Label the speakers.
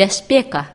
Speaker 1: бяспека